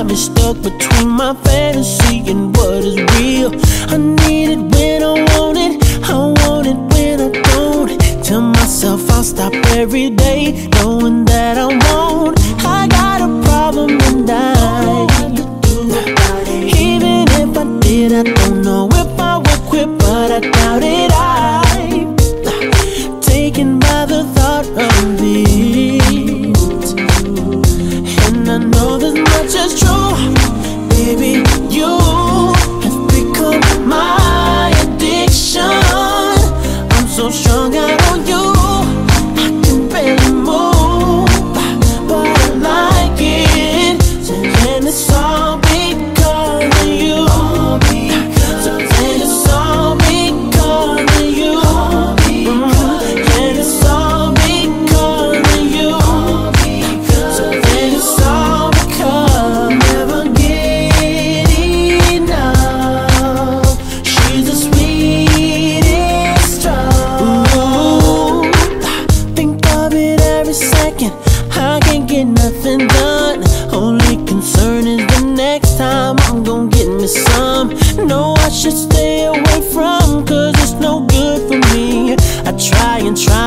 I've been stuck between my fantasy and what is real. I needed.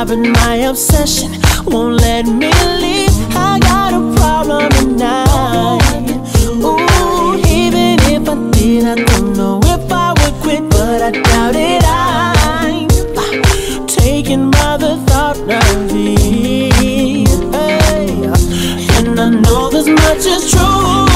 driving my obsession. Won't let me leave. I got a problem tonight. Ooh, even if I did I don't know if I would quit But I doubt it. I'm Taken by the thought of you. Hey. And I know this much is true.